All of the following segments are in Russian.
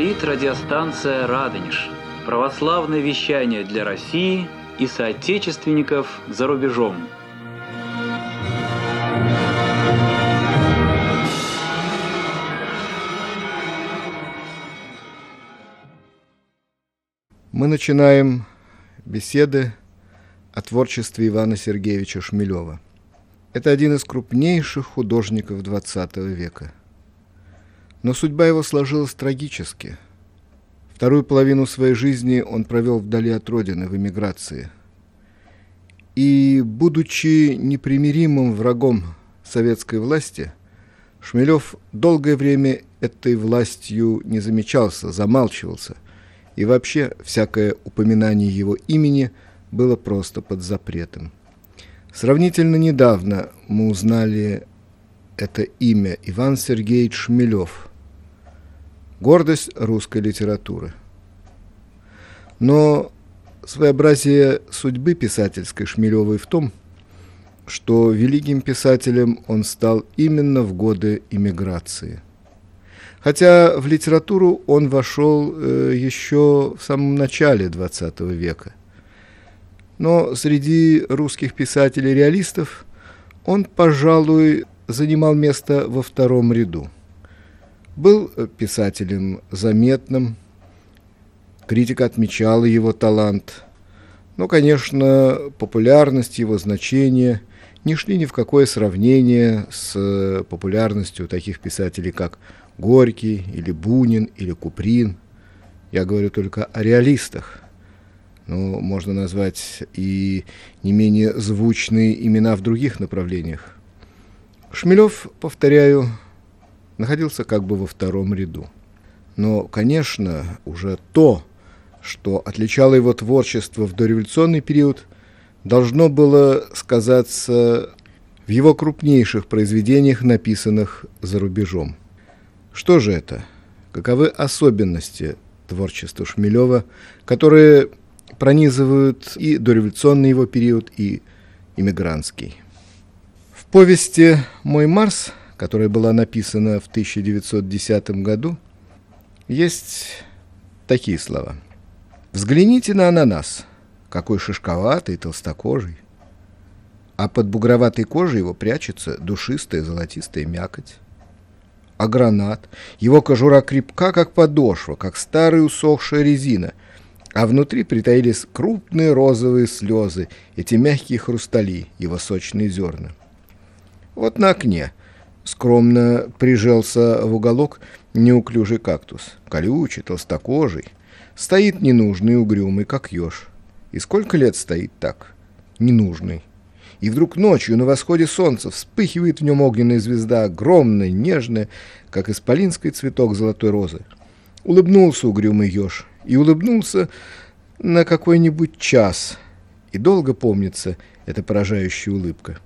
Говорит радиостанция «Радонеж». Православное вещание для России и соотечественников за рубежом. Мы начинаем беседы о творчестве Ивана Сергеевича Шмелева. Это один из крупнейших художников XX века. Но судьба его сложилась трагически. Вторую половину своей жизни он провел вдали от родины, в эмиграции. И, будучи непримиримым врагом советской власти, Шмелев долгое время этой властью не замечался, замалчивался, и вообще всякое упоминание его имени было просто под запретом. Сравнительно недавно мы узнали это имя Иван Сергеевич Шмелев – гордость русской литературы. Но своеобразие судьбы писательской Шмелевой в том, что великим писателем он стал именно в годы иммиграции. Хотя в литературу он вошел э, еще в самом начале XX века. Но среди русских писателей-реалистов он, пожалуй, занимал место во втором ряду. Был писателем заметным, критика отмечала его талант, но, конечно, популярность его значения не шли ни в какое сравнение с популярностью таких писателей, как Горький или Бунин или Куприн. Я говорю только о реалистах. Но можно назвать и не менее звучные имена в других направлениях. Шмелев, повторяю, находился как бы во втором ряду. Но, конечно, уже то, что отличало его творчество в дореволюционный период, должно было сказаться в его крупнейших произведениях, написанных за рубежом. Что же это? Каковы особенности творчества Шмелева, которые пронизывают и дореволюционный его период, и иммигрантский? В повести «Мой Марс» которая была написана в 1910 году, есть такие слова. «Взгляните на ананас, какой шишковатый, толстокожий, а под бугроватой кожей его прячется душистая золотистая мякоть. А гранат, его кожура крепка, как подошва, как старая усохшая резина, а внутри притаились крупные розовые слезы, эти мягкие хрустали, его сочные зерна. Вот на окне скромно прижался в уголок неуклюжий кактус, колючий, толстокожий, стоит ненужный, угрюмый, как еж. И сколько лет стоит так? Ненужный. И вдруг ночью на восходе солнца вспыхивает в нем огненная звезда, огромная, нежная, как исполинский цветок золотой розы. Улыбнулся угрюмый еж, и улыбнулся на какой-нибудь час, и долго помнится эта поражающая улыбка.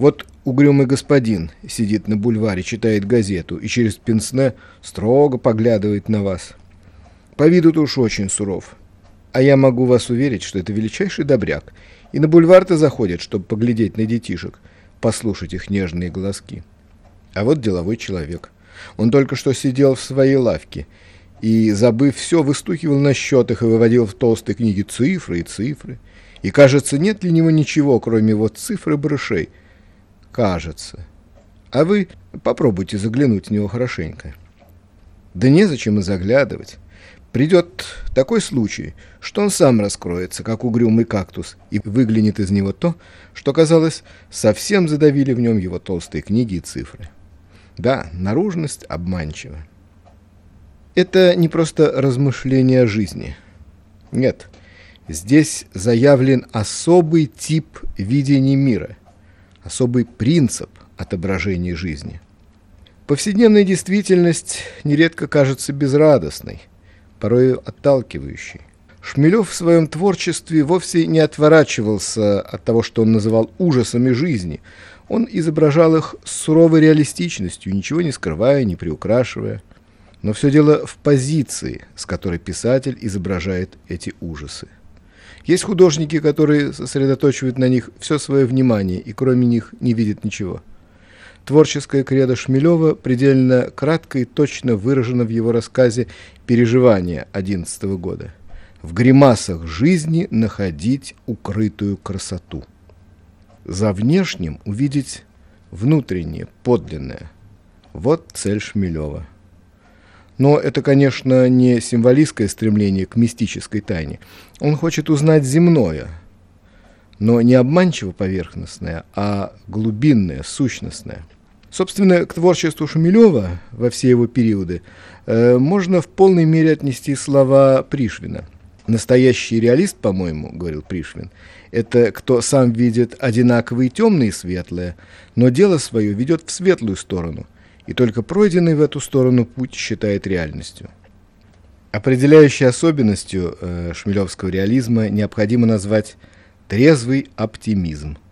Вот угрюмый господин сидит на бульваре, читает газету и через пенсне строго поглядывает на вас. По виду-то уж очень суров. А я могу вас уверить, что это величайший добряк. И на бульвар-то заходят, чтобы поглядеть на детишек, послушать их нежные глазки. А вот деловой человек. Он только что сидел в своей лавке и, забыв все, выстукивал на счетах и выводил в толстой книге цифры и цифры. И, кажется, нет для него ничего, кроме вот цифр и барышей – кажется. А вы попробуйте заглянуть в него хорошенько. Да незачем и заглядывать. Придет такой случай, что он сам раскроется, как угрюмый кактус, и выглянет из него то, что, казалось, совсем задавили в нем его толстые книги и цифры. Да, наружность обманчива. Это не просто размышление о жизни. Нет, здесь заявлен особый тип видения мира, особый принцип отображения жизни. Повседневная действительность нередко кажется безрадостной, порой отталкивающей. Шмелев в своем творчестве вовсе не отворачивался от того, что он называл ужасами жизни. Он изображал их с суровой реалистичностью, ничего не скрывая, не приукрашивая. Но все дело в позиции, с которой писатель изображает эти ужасы. Есть художники, которые сосредоточивают на них все свое внимание и кроме них не видят ничего. Творческая кредо Шмелева предельно кратко и точно выражена в его рассказе «Переживания» 11 года. В гримасах жизни находить укрытую красоту. За внешним увидеть внутреннее, подлинное. Вот цель Шмелева. Но это, конечно, не символистское стремление к мистической тайне. Он хочет узнать земное, но не обманчиво поверхностное, а глубинное, сущностное. Собственно, к творчеству Шумилева во все его периоды э, можно в полной мере отнести слова Пришвина. «Настоящий реалист, по-моему, — говорил Пришвин, — это кто сам видит одинаковые темные и светлое, но дело свое ведет в светлую сторону, и только пройденный в эту сторону путь считает реальностью». Определяющей особенностью э, шмелевского реализма необходимо назвать трезвый оптимизм –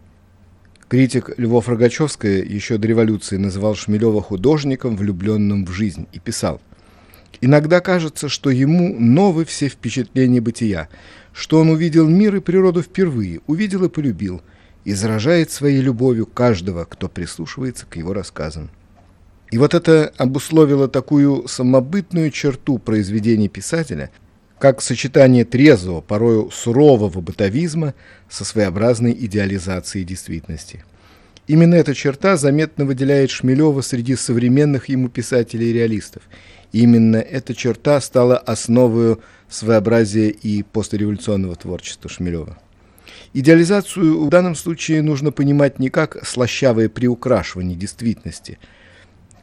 Критик Львов Рогачевская еще до революции называл Шмелева художником, влюбленным в жизнь, и писал «Иногда кажется, что ему новы все впечатления бытия, что он увидел мир и природу впервые, увидел и полюбил, и заражает своей любовью каждого, кто прислушивается к его рассказам». И вот это обусловило такую самобытную черту произведений писателя – как сочетание трезвого, порою сурового бытовизма со своеобразной идеализацией действительности. Именно эта черта заметно выделяет Шмелева среди современных ему писателей и реалистов. именно эта черта стала основой своеобразия и постреволюционного творчества Шмелева. Идеализацию в данном случае нужно понимать не как слащавое приукрашивание действительности,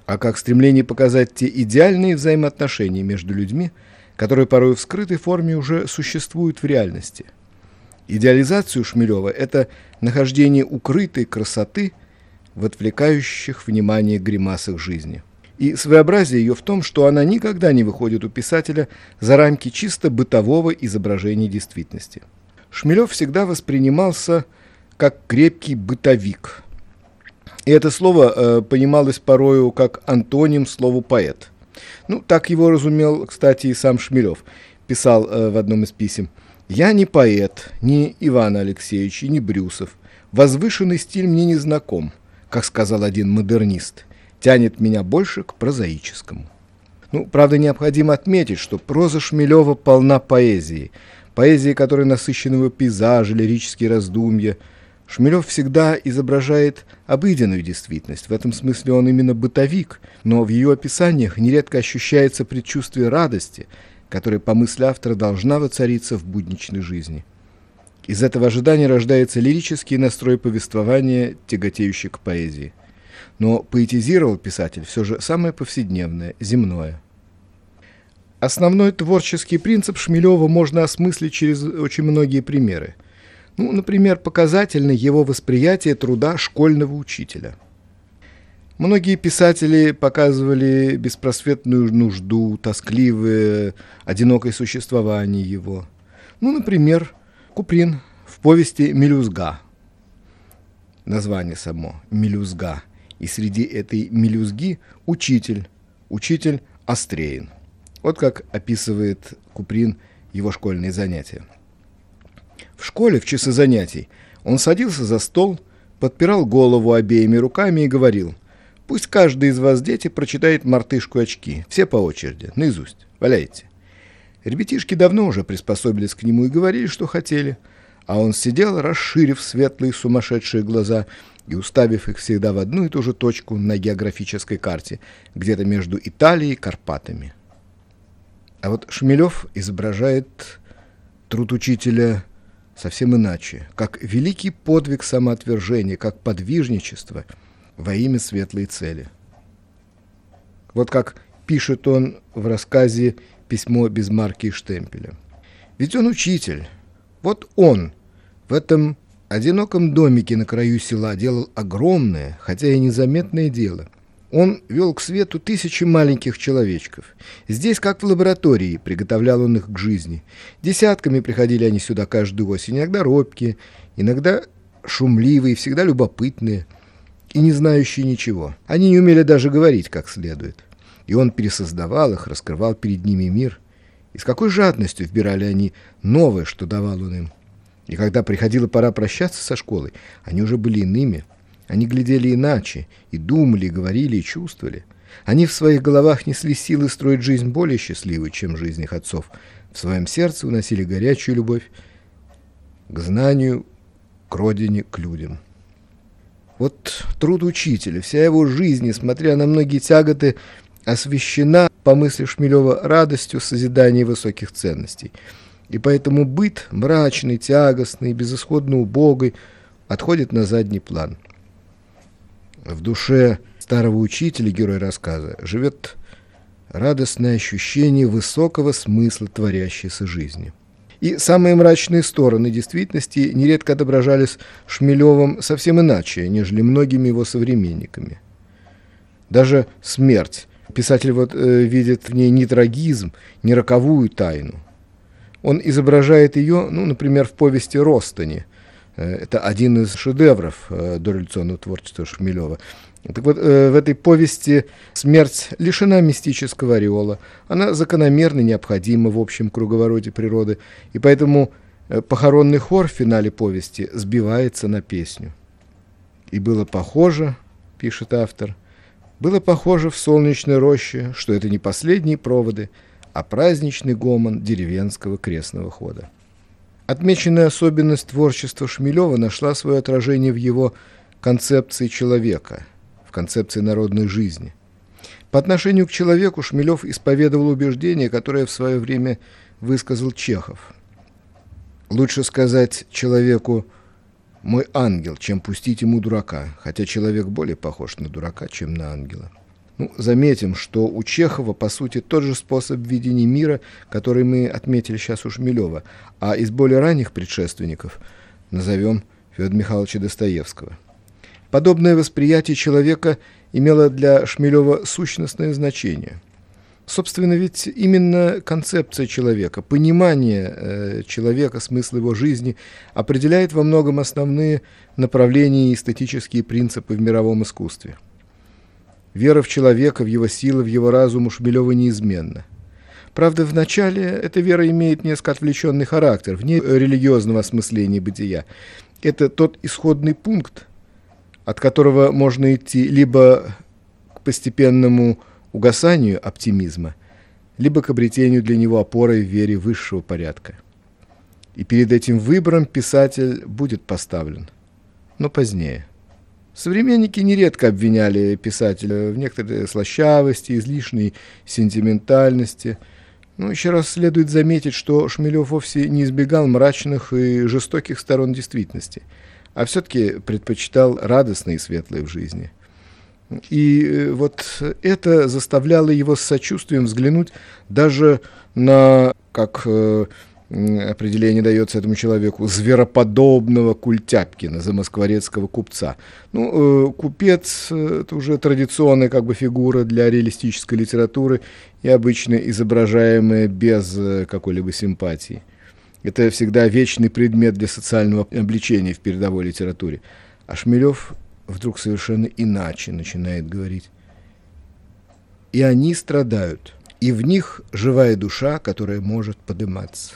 а как стремление показать те идеальные взаимоотношения между людьми, которые порой в скрытой форме уже существуют в реальности. Идеализацию Шмелева – это нахождение укрытой красоты в отвлекающих внимание гримасах жизни. И своеобразие ее в том, что она никогда не выходит у писателя за рамки чисто бытового изображения действительности. Шмелев всегда воспринимался как крепкий бытовик. И это слово э, понималось порою как антоним слову «поэт». Ну, так его разумел, кстати, и сам Шмелев. Писал э, в одном из писем. «Я не поэт, ни Иван Алексеевич, и не Брюсов. Возвышенный стиль мне не знаком, как сказал один модернист. Тянет меня больше к прозаическому». Ну, правда, необходимо отметить, что проза Шмелева полна поэзии. Поэзии, которая насыщена его пейзажи, лирические раздумья – Шмелев всегда изображает обыденную действительность. В этом смысле он именно бытовик, но в ее описаниях нередко ощущается предчувствие радости, которая, по мысли автора, должна воцариться в будничной жизни. Из этого ожидания рождается лирический настрой повествования, тяготеющий к поэзии. Но поэтизировал писатель все же самое повседневное, земное. Основной творческий принцип Шмелева можно осмыслить через очень многие примеры – ну, например, показательно его восприятие труда школьного учителя. Многие писатели показывали беспросветную нужду, тоскливое, одинокое существование его. Ну, например, Куприн в повести «Мелюзга». Название само «Мелюзга». И среди этой мелюзги учитель, учитель Остреин. Вот как описывает Куприн его школьные занятия. В школе в часы занятий он садился за стол, подпирал голову обеими руками и говорил, «Пусть каждый из вас, дети, прочитает «Мартышку очки», все по очереди, наизусть, валяйте». Ребятишки давно уже приспособились к нему и говорили, что хотели, а он сидел, расширив светлые сумасшедшие глаза и уставив их всегда в одну и ту же точку на географической карте, где-то между Италией и Карпатами. А вот Шмелев изображает труд учителя совсем иначе, как великий подвиг самоотвержения, как подвижничество во имя светлой цели. Вот как пишет он в рассказе «Письмо без марки и штемпеля». Ведь он учитель. Вот он в этом одиноком домике на краю села делал огромное, хотя и незаметное дело. Он вел к свету тысячи маленьких человечков. Здесь, как в лаборатории, приготовлял он их к жизни. Десятками приходили они сюда каждую осень, иногда робкие, иногда шумливые, всегда любопытные и не знающие ничего. Они не умели даже говорить как следует. И он пересоздавал их, раскрывал перед ними мир. И с какой жадностью вбирали они новое, что давал он им. И когда приходила пора прощаться со школой, они уже были иными – Они глядели иначе, и думали, и говорили, и чувствовали. Они в своих головах несли силы строить жизнь более счастливой, чем жизнь их отцов. В своем сердце уносили горячую любовь к знанию, к родине, к людям. Вот труд учителя, вся его жизнь, несмотря на многие тяготы, освящена, по мысли Шмелева, радостью созидания высоких ценностей. И поэтому быт, мрачный, тягостный, безысходно убогой, отходит на задний план. В душе старого учителя, герой рассказа, живет радостное ощущение высокого смысла творящейся жизни. И самые мрачные стороны действительности нередко отображались Шмелевым совсем иначе, нежели многими его современниками. Даже смерть. Писатель вот, э, видит в ней не трагизм, не роковую тайну. Он изображает ее, ну, например, в повести «Ростони». Э, это один из шедевров э, дореволюционного творчества Шмелева. Так вот, э, в этой повести смерть лишена мистического ореола. Она закономерно необходима в общем круговороте природы, и поэтому похоронный хор в финале повести сбивается на песню. И было похоже, пишет автор, было похоже в солнечной роще, что это не последние проводы, а праздничный гомон деревенского крестного хода. Отмеченная особенность творчества Шмелева нашла свое отражение в его концепции человека – концепции народной жизни. По отношению к человеку Шмелев исповедовал убеждение, которое в свое время высказал Чехов. Лучше сказать человеку «мой ангел», чем пустить ему дурака, хотя человек более похож на дурака, чем на ангела. Ну, заметим, что у Чехова, по сути, тот же способ видения мира, который мы отметили сейчас у Шмелева, а из более ранних предшественников назовем Федора Михайловича Достоевского – Подобное восприятие человека имело для Шмелева сущностное значение. Собственно, ведь именно концепция человека, понимание э, человека, смысл его жизни определяет во многом основные направления и эстетические принципы в мировом искусстве. Вера в человека, в его силы, в его разум у Шмелева неизменна. Правда, вначале эта вера имеет несколько отвлеченный характер, вне религиозного осмысления бытия. Это тот исходный пункт, от которого можно идти либо к постепенному угасанию оптимизма, либо к обретению для него опоры в вере высшего порядка. И перед этим выбором писатель будет поставлен, но позднее. Современники нередко обвиняли писателя в некоторой слащавости, излишней сентиментальности. Но еще раз следует заметить, что Шмелев вовсе не избегал мрачных и жестоких сторон действительности – а все-таки предпочитал радостные и светлые в жизни. И э, вот это заставляло его с сочувствием взглянуть даже на, как э, определение дается этому человеку, звероподобного Культяпкина, замоскворецкого купца. Ну, э, купец э, – это уже традиционная как бы фигура для реалистической литературы и обычно изображаемая без э, какой-либо симпатии – это всегда вечный предмет для социального обличения в передовой литературе. А Шмелев вдруг совершенно иначе начинает говорить. И они страдают, и в них живая душа, которая может подниматься.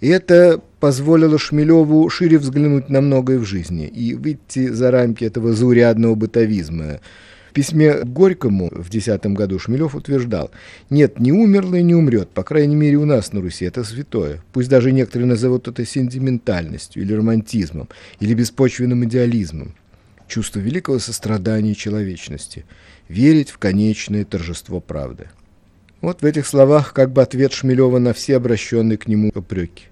И это позволило Шмелеву шире взглянуть на многое в жизни и выйти за рамки этого заурядного бытовизма – письме Горькому в 2010 году Шмелев утверждал, «Нет, не умерло и не умрет, по крайней мере у нас на Руси, это святое. Пусть даже некоторые назовут это сентиментальностью или романтизмом, или беспочвенным идеализмом. Чувство великого сострадания и человечности. Верить в конечное торжество правды». Вот в этих словах как бы ответ Шмелева на все обращенные к нему упреки.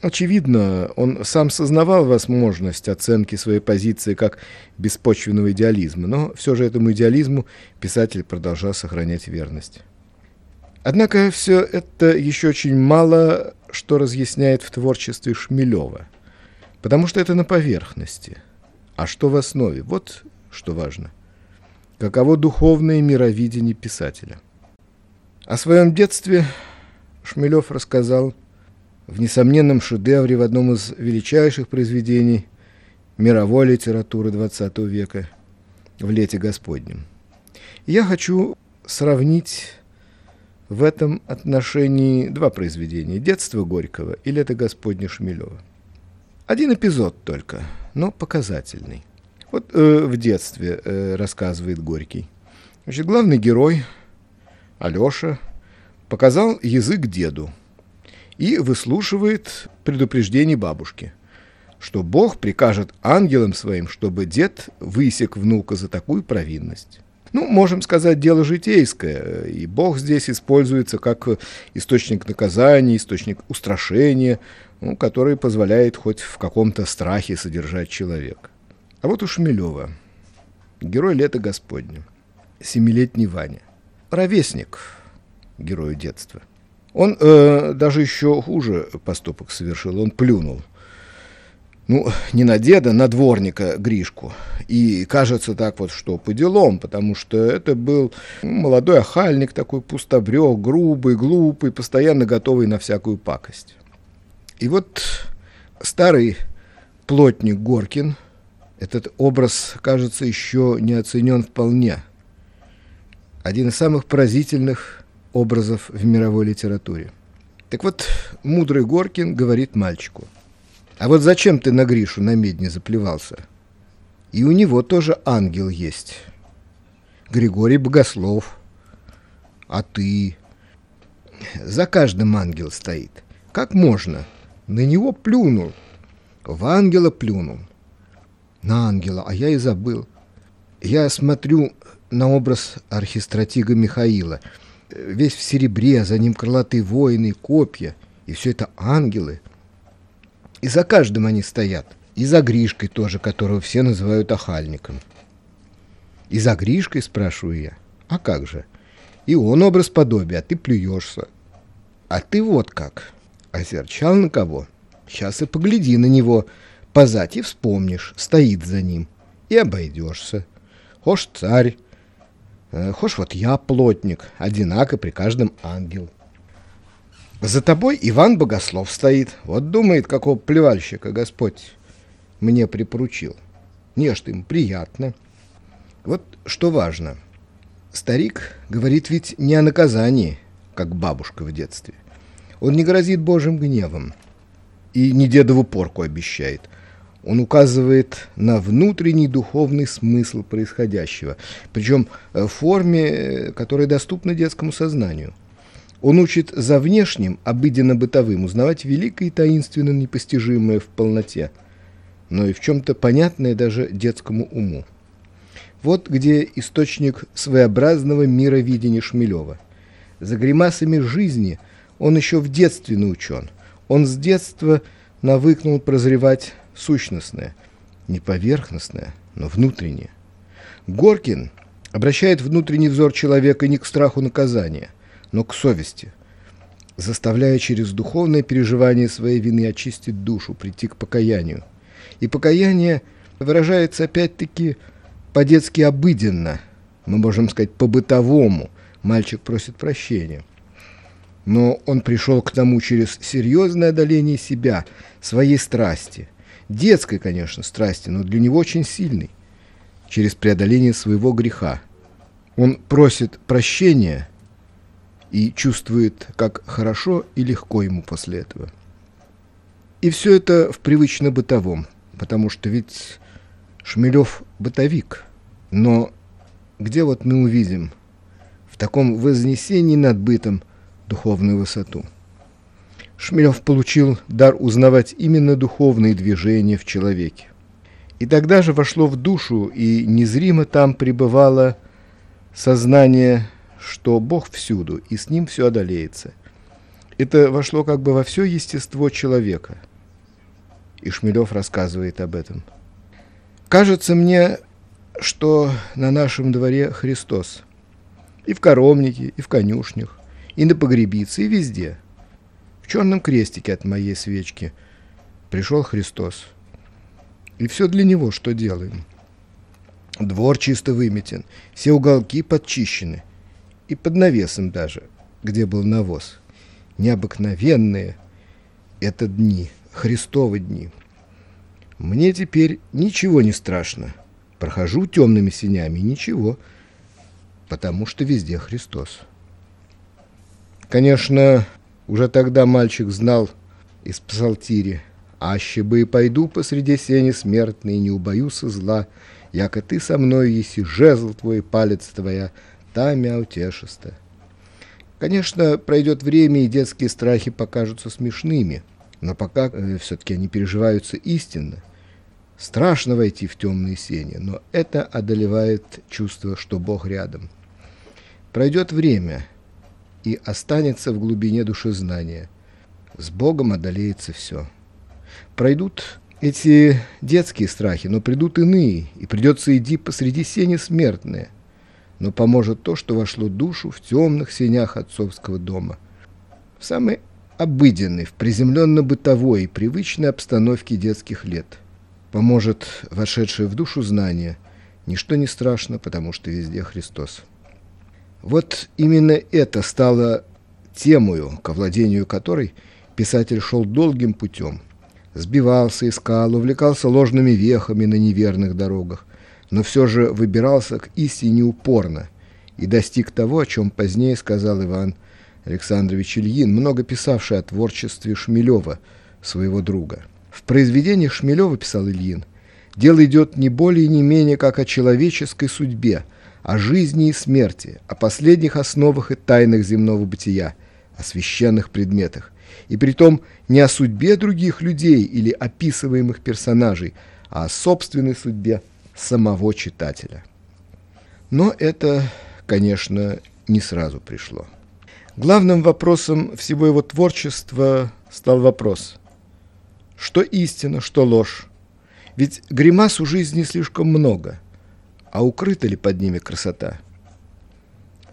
Очевидно, он сам сознавал возможность оценки своей позиции как беспочвенного идеализма, но все же этому идеализму писатель продолжал сохранять верность. Однако все это еще очень мало что разъясняет в творчестве Шмелева, потому что это на поверхности. А что в основе? Вот что важно. Каково духовное мировидение писателя. О своем детстве Шмелев рассказал в несомненном шедевре, в одном из величайших произведений мировой литературы XX века «В лете Господнем». Я хочу сравнить в этом отношении два произведения «Детство Горького» и «Лето Господне» Шмелева. Один эпизод только, но показательный. Вот э, в детстве э, рассказывает Горький. Значит, главный герой, Алеша, показал язык деду и выслушивает предупреждение бабушки, что Бог прикажет ангелам своим, чтобы дед высек внука за такую провинность. Ну, можем сказать, дело житейское, и Бог здесь используется как источник наказания, источник устрашения, ну, который позволяет хоть в каком-то страхе содержать человека. А вот у Шмелева, герой лета Господня, семилетний Ваня, ровесник герою детства. Он э, даже еще хуже поступок совершил, он плюнул – ну, не на деда, на дворника Гришку. И кажется так вот, что по делам, потому что это был молодой охальник такой пустобрек, грубый, глупый, постоянно готовый на всякую пакость. И вот старый плотник Горкин, этот образ, кажется, еще не оценен вполне. Один из самых поразительных образов в мировой литературе. Так вот, мудрый Горкин говорит мальчику – а вот зачем ты на Гришу на медне заплевался? И у него тоже ангел есть. Григорий Богослов. А ты? За каждым ангел стоит. Как можно? На него плюнул. В ангела плюнул. На ангела, а я и забыл. Я смотрю на образ архистратига Михаила. Весь в серебре, за ним крылатые воины, копья. И все это ангелы – и за каждым они стоят. И за Гришкой тоже, которого все называют охальником. И за Гришкой, спрашиваю я. А как же? И он образ подобия, а ты плюешься. А ты вот как. Озерчал на кого? Сейчас и погляди на него. Позать и вспомнишь. Стоит за ним. И обойдешься. Хошь царь. Э, хошь вот я плотник. Одинако при каждом ангел. За тобой Иван Богослов стоит. Вот думает, какого плевальщика Господь мне припоручил. Не, что им приятно. Вот что важно. Старик говорит ведь не о наказании, как бабушка в детстве. Он не грозит Божьим гневом и не дедову порку обещает. Он указывает на внутренний духовный смысл происходящего, причем в форме, которая доступна детскому сознанию – он учит за внешним, обыденно-бытовым, узнавать великое и таинственно непостижимое в полноте, но и в чем-то понятное даже детскому уму. Вот где источник своеобразного мировидения Шмелева. За гримасами жизни он еще в детстве научен. Он с детства навыкнул прозревать сущностное, не поверхностное, но внутреннее. Горкин обращает внутренний взор человека не к страху наказания, но к совести, заставляя через духовное переживание своей вины очистить душу, прийти к покаянию. И покаяние выражается опять-таки по-детски обыденно, мы можем сказать по-бытовому. Мальчик просит прощения. Но он пришел к тому через серьезное одоление себя, своей страсти. Детской, конечно, страсти, но для него очень сильной. Через преодоление своего греха. Он просит прощения – и чувствует, как хорошо и легко ему после этого. И все это в привычно бытовом, потому что ведь Шмелев бытовик. Но где вот мы увидим в таком вознесении над бытом духовную высоту? Шмелев получил дар узнавать именно духовные движения в человеке. И тогда же вошло в душу, и незримо там пребывало сознание что Бог всюду, и с ним все одолеется. Это вошло как бы во все естество человека. И Шмелев рассказывает об этом. Кажется мне, что на нашем дворе Христос. И в коромнике, и в конюшнях, и на погребице, и везде. В черном крестике от моей свечки пришел Христос. И все для Него, что делаем. Двор чисто выметен, все уголки подчищены – и под навесом даже, где был навоз. Необыкновенные это дни, Христовы дни. Мне теперь ничего не страшно. Прохожу темными синями, ничего, потому что везде Христос. Конечно, уже тогда мальчик знал из псалтири, «Аще бы и пойду посреди сени смертной, не убоюся зла, яко ты со мной еси, жезл твой, палец твоя, та мя утешиста. Конечно, пройдет время, и детские страхи покажутся смешными, но пока э, все-таки они переживаются истинно. Страшно войти в темные сени, но это одолевает чувство, что Бог рядом. Пройдет время, и останется в глубине души знания. С Богом одолеется все. Пройдут эти детские страхи, но придут иные, и придется идти посреди сени смертные. Но поможет то, что вошло душу в темных сенях отцовского дома. В самой обыденной, в приземленно-бытовой и привычной обстановке детских лет. Поможет вошедшее в душу знание. Ничто не страшно, потому что везде Христос. Вот именно это стало темою, к овладению которой писатель шел долгим путем. Сбивался, искал, увлекался ложными вехами на неверных дорогах, но все же выбирался к истине упорно и достиг того, о чем позднее сказал Иван Александрович Ильин, много писавший о творчестве Шмелева, своего друга. В произведениях Шмелева, писал Ильин, дело идет не более и не менее как о человеческой судьбе, о жизни и смерти, о последних основах и тайнах земного бытия, о священных предметах и притом не о судьбе других людей или описываемых персонажей, а о собственной судьбе самого читателя. Но это, конечно, не сразу пришло. Главным вопросом всего его творчества стал вопрос, что истина, что ложь. Ведь гримас у жизни слишком много, а укрыта ли под ними красота?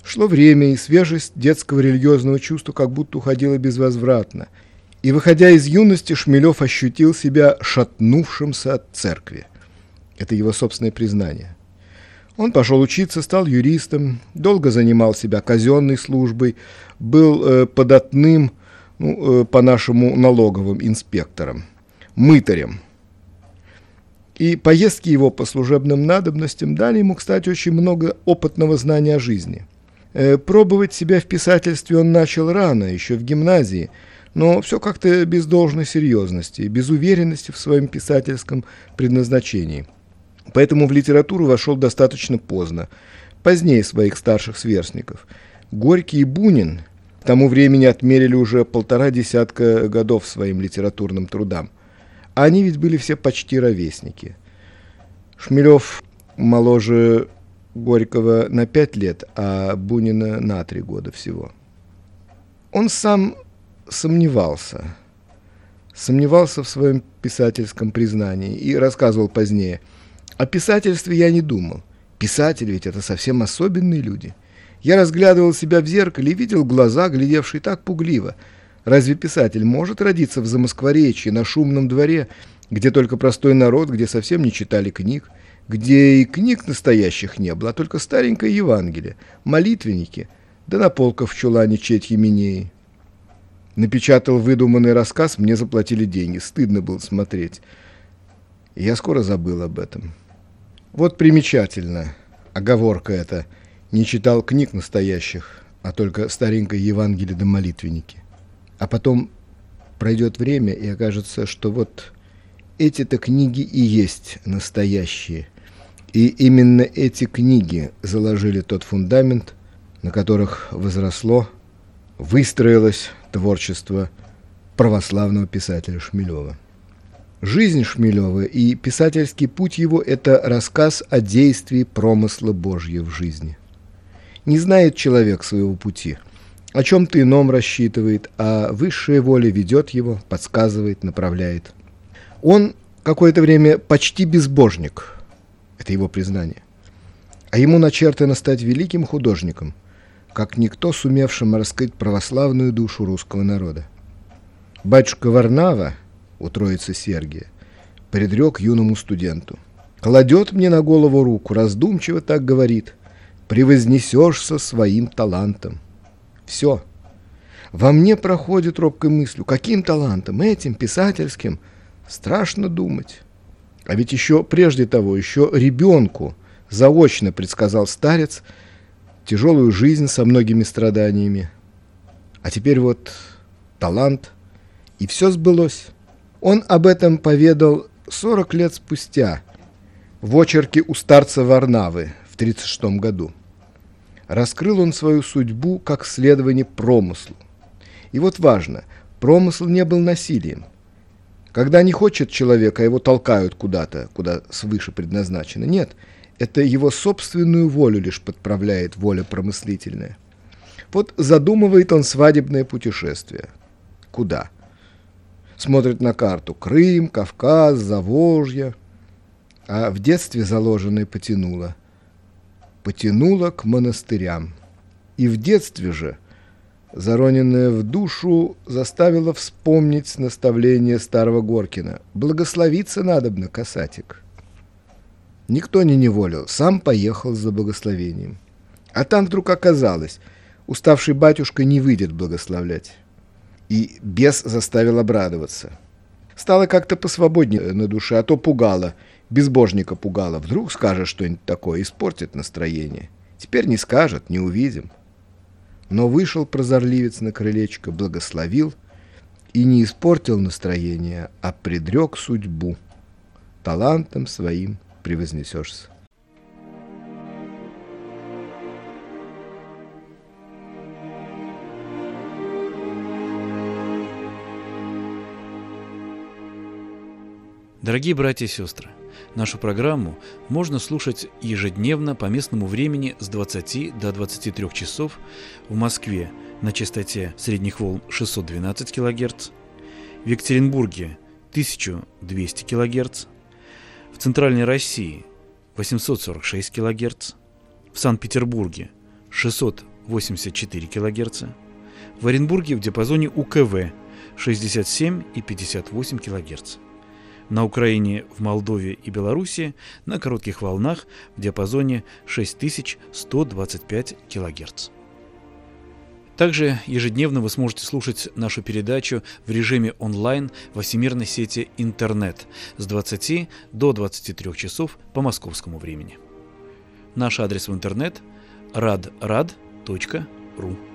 Шло время, и свежесть детского религиозного чувства как будто уходила безвозвратно. И, выходя из юности, Шмелев ощутил себя шатнувшимся от церкви. Это его собственное признание. Он пошел учиться, стал юристом, долго занимал себя казенной службой, был э, податным, ну, э, по-нашему, налоговым инспектором, мытарем. И поездки его по служебным надобностям дали ему, кстати, очень много опытного знания о жизни – Э, пробовать себя в писательстве он начал рано, еще в гимназии, но все как-то без должной серьезности, без уверенности в своем писательском предназначении. Поэтому в литературу вошел достаточно поздно, позднее своих старших сверстников. Горький и Бунин к тому времени отмерили уже полтора десятка годов своим литературным трудам. Они ведь были все почти ровесники. Шмелев моложе Горького на пять лет, а Бунина на три года всего. Он сам сомневался, сомневался в своем писательском признании и рассказывал позднее. О писательстве я не думал. Писатели ведь это совсем особенные люди. Я разглядывал себя в зеркале и видел глаза, глядевшие так пугливо. Разве писатель может родиться в Замоскворечье, на шумном дворе, где только простой народ, где совсем не читали книг, где и книг настоящих не было, а только старенькое Евангелие, молитвенники, да на полках в чулане четь Еменеи. Напечатал выдуманный рассказ, мне заплатили деньги, стыдно было смотреть. И я скоро забыл об этом. Вот примечательно, оговорка эта, не читал книг настоящих, а только старенькое Евангелие да молитвенники. А потом пройдет время, и окажется, что вот эти-то книги и есть настоящие – и именно эти книги заложили тот фундамент, на которых возросло, выстроилось творчество православного писателя Шмелева. Жизнь Шмелева и писательский путь его – это рассказ о действии промысла Божьего в жизни. Не знает человек своего пути, о чем-то ином рассчитывает, а высшая воля ведет его, подсказывает, направляет. Он какое-то время почти безбожник – это его признание. А ему начертано стать великим художником, как никто, сумевшим раскрыть православную душу русского народа. Батюшка Варнава, у троицы Сергия, предрек юному студенту. «Кладет мне на голову руку, раздумчиво так говорит, превознесешься своим талантом». Все. Во мне проходит робкой мыслью, каким талантом, этим, писательским, страшно думать. А ведь еще прежде того, еще ребенку заочно предсказал старец тяжелую жизнь со многими страданиями. А теперь вот талант, и все сбылось. Он об этом поведал 40 лет спустя, в очерке у старца Варнавы в 1936 году. Раскрыл он свою судьбу как следование промыслу. И вот важно, промысл не был насилием. Когда не хочет человека, его толкают куда-то, куда свыше предназначено. Нет, это его собственную волю лишь подправляет воля промыслительная. Вот задумывает он свадебное путешествие. Куда? Смотрит на карту. Крым, Кавказ, Заволжье. А в детстве заложенное потянуло. Потянуло к монастырям. И в детстве же, зароненное в душу, заставило вспомнить наставление старого Горкина. Благословиться надобно, касатик. Никто не неволил, сам поехал за благословением. А там вдруг оказалось – Уставший батюшка не выйдет благословлять. И бес заставил обрадоваться. Стало как-то посвободнее на душе, а то пугало, безбожника пугало. Вдруг скажет что-нибудь такое, испортит настроение. Теперь не скажет, не увидим. Но вышел прозорливец на крылечко, благословил и не испортил настроение, а предрек судьбу. Талантом своим превознесешься. Дорогие братья и сестры, нашу программу можно слушать ежедневно по местному времени с 20 до 23 часов в Москве на частоте средних волн 612 кГц, в Екатеринбурге 1200 кГц, в Центральной России 846 кГц, в Санкт-Петербурге 684 кГц, в Оренбурге в диапазоне УКВ 67 и 58 кГц на Украине, в Молдове и Беларуси на коротких волнах в диапазоне 6125 кГц. Также ежедневно вы сможете слушать нашу передачу в режиме онлайн во всемирной сети интернет с 20 до 23 часов по московскому времени. Наш адрес в интернет – radrad.ru